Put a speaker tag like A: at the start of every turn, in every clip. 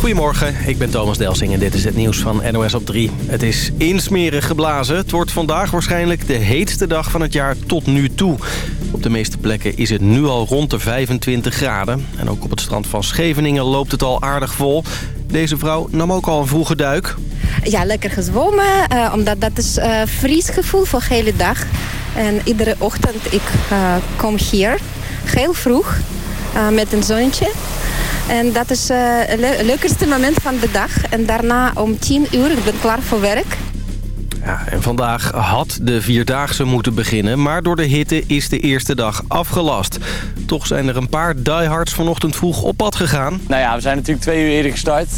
A: Goedemorgen, ik ben Thomas Delsing en dit is het nieuws van NOS op 3. Het is insmerig geblazen. Het wordt vandaag waarschijnlijk de heetste dag van het jaar tot nu toe. Op de meeste plekken is het nu al rond de 25 graden. En ook op het strand van Scheveningen loopt het al aardig vol. Deze vrouw nam ook al een vroege duik.
B: Ja, lekker gezwommen, uh, omdat dat is uh, vriesgevoel voor de hele dag. En iedere ochtend ik uh, kom hier, heel vroeg, met een zonnetje. En dat is het le leukste moment van de dag. En daarna om 10 uur, ik ben klaar voor werk.
A: Ja, en vandaag had de Vierdaagse moeten beginnen... maar door de hitte is de eerste dag afgelast. Toch zijn er een paar diehards vanochtend vroeg op pad gegaan.
C: Nou ja, we zijn natuurlijk twee uur eerder gestart.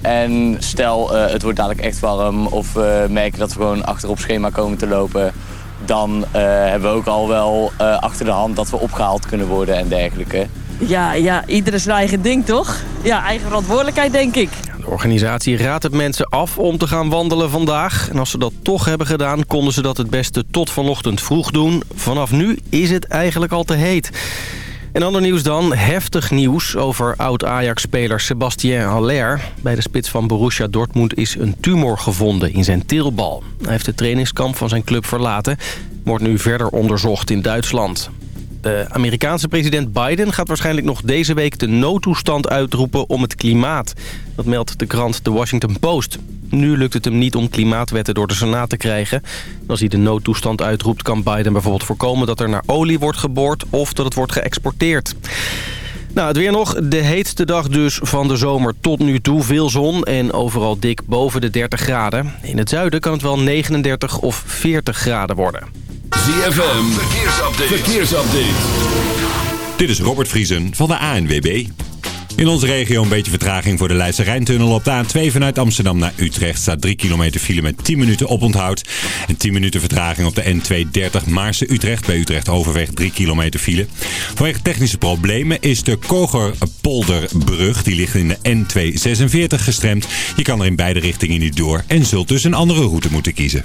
C: En stel, uh, het wordt dadelijk echt warm of we merken dat we gewoon achter op schema komen te lopen... dan uh, hebben we ook al wel uh, achter de hand dat we opgehaald kunnen worden en dergelijke.
D: Ja, ja, ieder zijn eigen ding, toch? Ja, eigen verantwoordelijkheid, denk ik.
A: De organisatie raadt het mensen af om te gaan wandelen vandaag. En als ze dat toch hebben gedaan, konden ze dat het beste tot vanochtend vroeg doen. Vanaf nu is het eigenlijk al te heet. En ander nieuws dan, heftig nieuws over oud-Ajax-speler Sebastien Haller. Bij de spits van Borussia Dortmund is een tumor gevonden in zijn tilbal. Hij heeft de trainingskamp van zijn club verlaten. Wordt nu verder onderzocht in Duitsland. De Amerikaanse president Biden gaat waarschijnlijk nog deze week de noodtoestand uitroepen om het klimaat. Dat meldt de krant The Washington Post. Nu lukt het hem niet om klimaatwetten door de Senaat te krijgen. Als hij de noodtoestand uitroept kan Biden bijvoorbeeld voorkomen dat er naar olie wordt geboord of dat het wordt geëxporteerd. Nou, het weer nog. De heetste dag dus van de zomer tot nu toe. Veel zon en overal dik boven de 30 graden. In het zuiden kan het wel 39 of 40 graden worden.
E: ZFM, verkeersupdate. verkeersupdate. Dit is Robert Vriesen van de ANWB. In onze regio een beetje vertraging voor de Leidse Rijntunnel. Op de A2 vanuit Amsterdam naar Utrecht staat 3 kilometer file met 10 minuten oponthoud. En 10 minuten vertraging op de N230 Maarse-Utrecht. Bij Utrecht overweg 3 kilometer file. Vanwege technische problemen is de Kogerpolderbrug, die ligt in de N246 gestremd. Je kan er in beide richtingen niet door en zult dus een andere route moeten kiezen.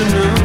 F: afternoon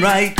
G: right.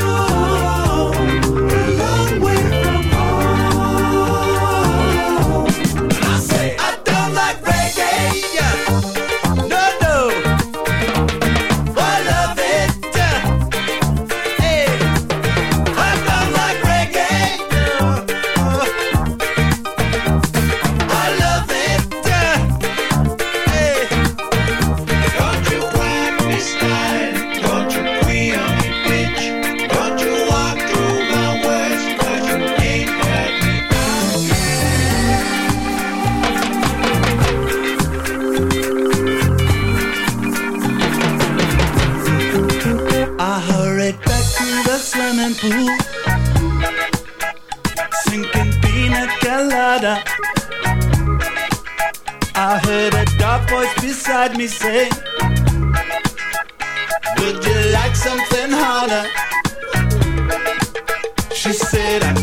G: voice beside me say, Would you like something harder? She said, I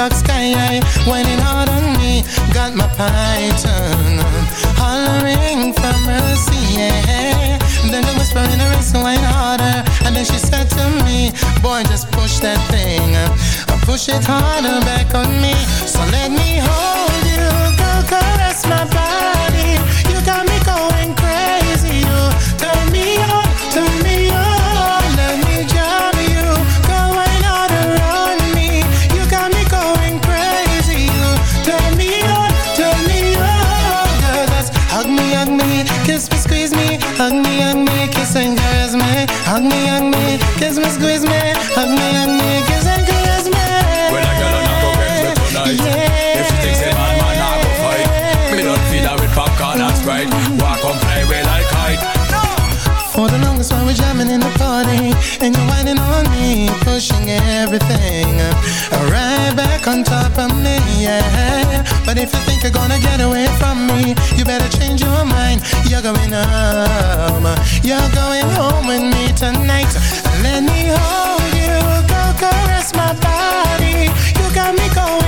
H: up sky eh? high, whining hard on me. Got my python hollering for mercy, yeah. Then she whispered in her ear, so wine harder. And then she said to me, boy, just push that thing. Push it harder back on me. So let me hold you, girl, caress you're gonna get away from me. You better change your mind. You're going home. You're going home with me tonight. Let me hold you. Go caress my body. You got me going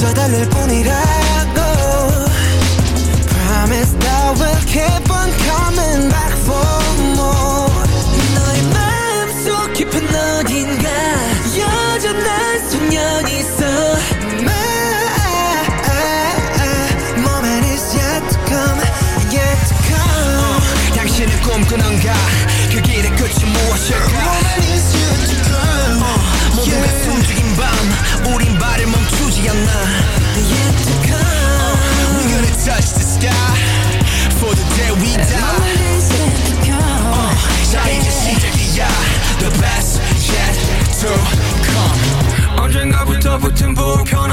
I: 그저 달랠 뿐이라고 Promise that we'll keep on coming back for more 너의 마음속 깊은 어딘가 여전한 소년이 있어 My moment yet to come, yet to come 어, 당신은 꿈꾸는가 그 길의 끝이 무엇일까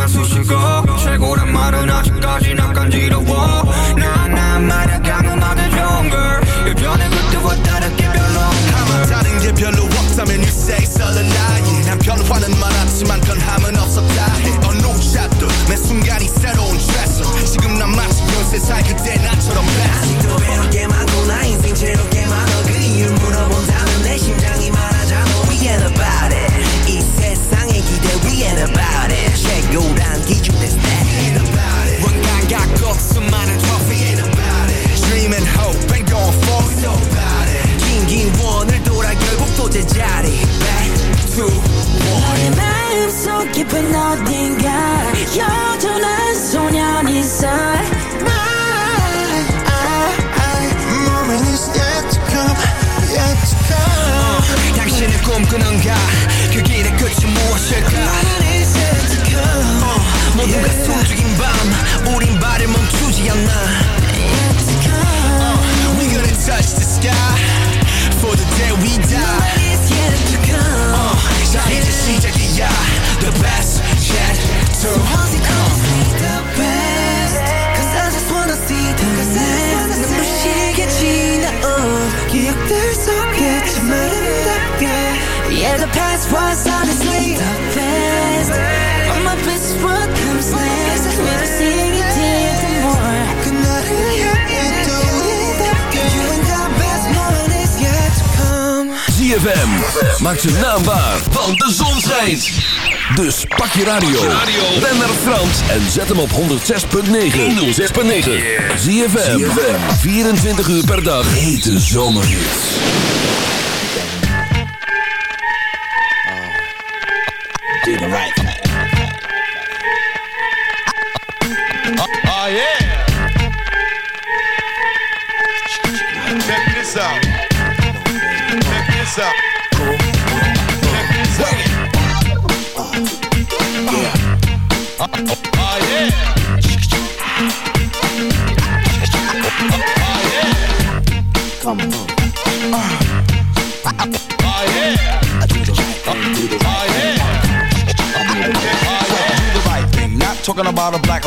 I: 쑤시고 최고란 말은 아직까지 낯간지러워. 나나 말야간 음악은 좋은 걸. 예전에 그때와 다르게 별로
J: 아마 다른 게 별로 없다면 you say 썰은 나이 난 변화는 많았지만 변함은 없었다 해. 어느 샷도 매 순간이 새로운 트레서 지금 난 마치 연세살 그때 나처럼. blessed
I: 또 배울 게 많고 나 인생 채울 게
K: 마음속 깊은 어딘가 여전한 소년이 있어
I: moment is yet to come, yet to come. 당신은 꿈꾸는가? 그 길의 끝이 무엇일까? Moment is yet to come. 어, 모두가 숨죽인 밤, 우린 발을 멈추지 않나. Yet to come.
J: Uh, We gonna touch the sky For the day we the
I: past was my comes
L: ZFM maakt ze naam waar, de zon schijnt. Dus pak je radio, ben naar Frans en zet hem op 106.9. 106.9. ZFM, 24 uur per dag, hete zomerhits.
J: Do the right
M: talking about a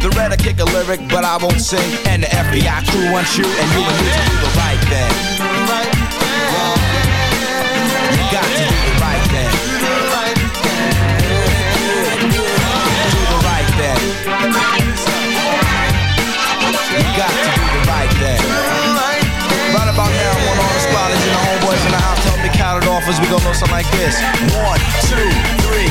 M: The red I kick a lyric, but I won't sing. And the FBI crew wants you, and you and me to do the right thing. You got to do the right thing. Do the right thing. You got to do the right thing. Right about now, I want all the spotters and the homeboys in the house to help me count it off as we go know something like this. One, two, three,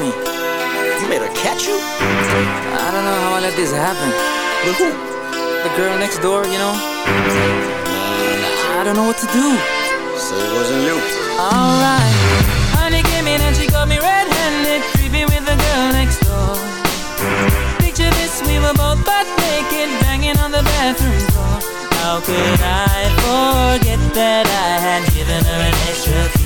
N: Me.
O: You made her catch you?
N: I don't know how I let this happen.
O: With who?
N: The girl next door, you know? I don't know what to do.
O: So it wasn't you.
N: Alright. Honey came in and she got me red-handed, creepy with the girl next door. Picture this, we were both butt naked, banging on the bathroom floor. How could I forget that I had given her an extra?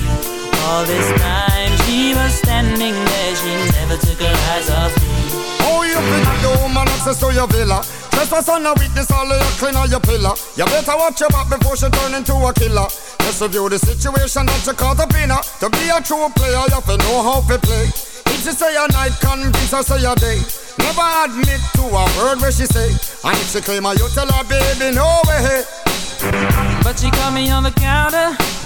N: All this time she was standing there, she never took her eyes off me.
P: Oh, you been the woman access to your villa. Trespass on a witness, all of your clean on your pillar. You better watch your back before she turn into a killer. Just review the situation that you caught up in her. To be a true player, you have to know how to play. If she say a night, convince her say a day. Never admit to a word where she say. And if she claim her, you tell her, baby, no way.
N: But she caught me on the counter.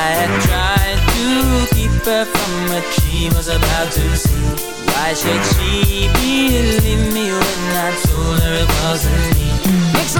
N: I had tried to keep her from what she was about to see. Why should she believe me when I told her it wasn't me? Mm.
P: Make she know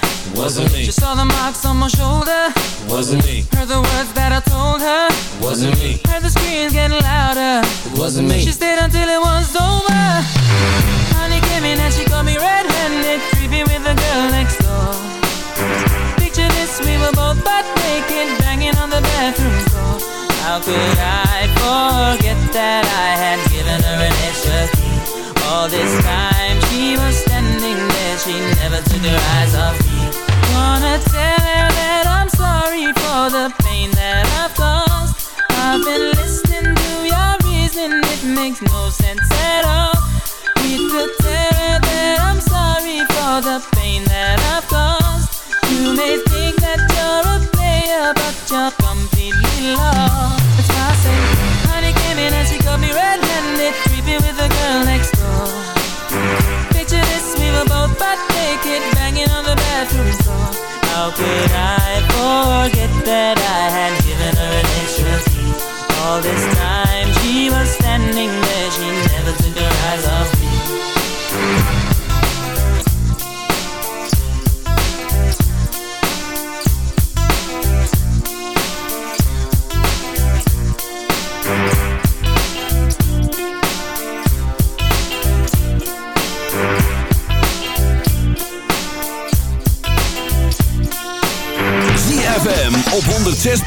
Q: wasn't me.
N: She saw the marks on my shoulder.
Q: Wasn't me.
N: Heard the words that I told her.
Q: Wasn't me.
N: Heard the screams getting louder.
Q: It wasn't me.
N: She stayed until it was over. Honey came in and she got me red-handed, creepy with the girl next door. Picture this, we were both butt naked, banging on the bathroom floor. How could I forget that I had given her an extra key? All this time she was standing there, she never took her eyes off me. Wanna tell her that I'm sorry for the pain that I've caused. I've been listening to your reason, it makes no sense at all. Need to tell her that I'm sorry for the pain that I've caused. You may think that you're a player, but you're completely lost. That's why I say, honey came in and she got me red-handed, creepy with the girl next door. Picture this, we were both butt naked, banging on the bathroom. How could I forget that I had given her an extra? All this time